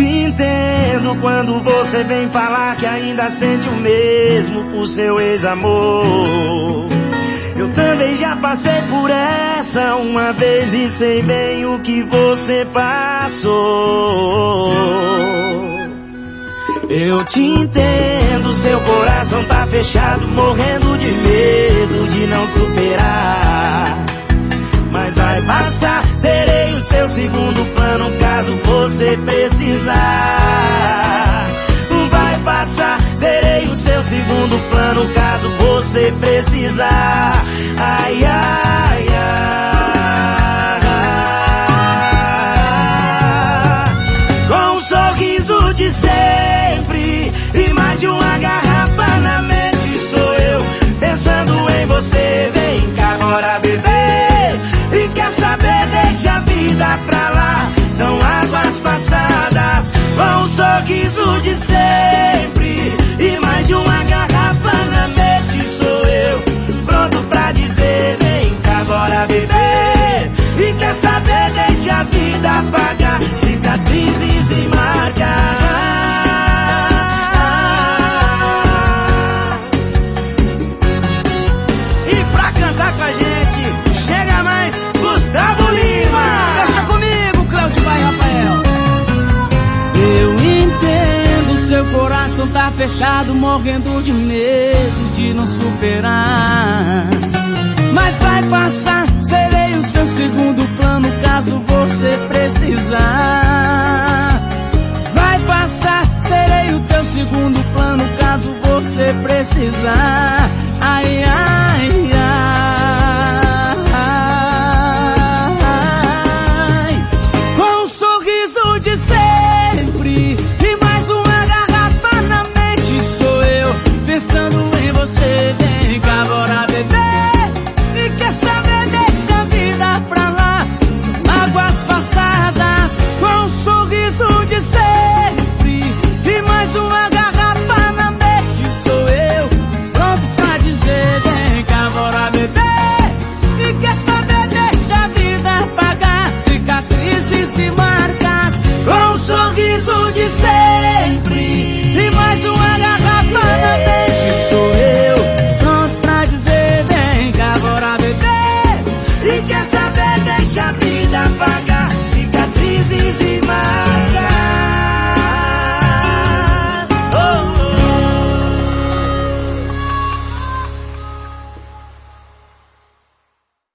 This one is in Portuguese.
entendo quando você vem falar que ainda sente o mesmo por seu ex-amor. Eu também já passei por essa uma vez e sei bem o que você passou. Eu te entendo, seu coração tá fechado, morrendo de medo de não superar. Mas vai passar, serei o seu segundo plano caso você precisar. Vai passar, serei o seu segundo plano caso você precisar. Ai, ai, ai. Com um sorriso de sempre coração tá fechado, morrendo de medo de não superar. Mas vai passar, serei o seu segundo plano caso você precisar. Vai passar, serei o teu segundo plano caso você precisar.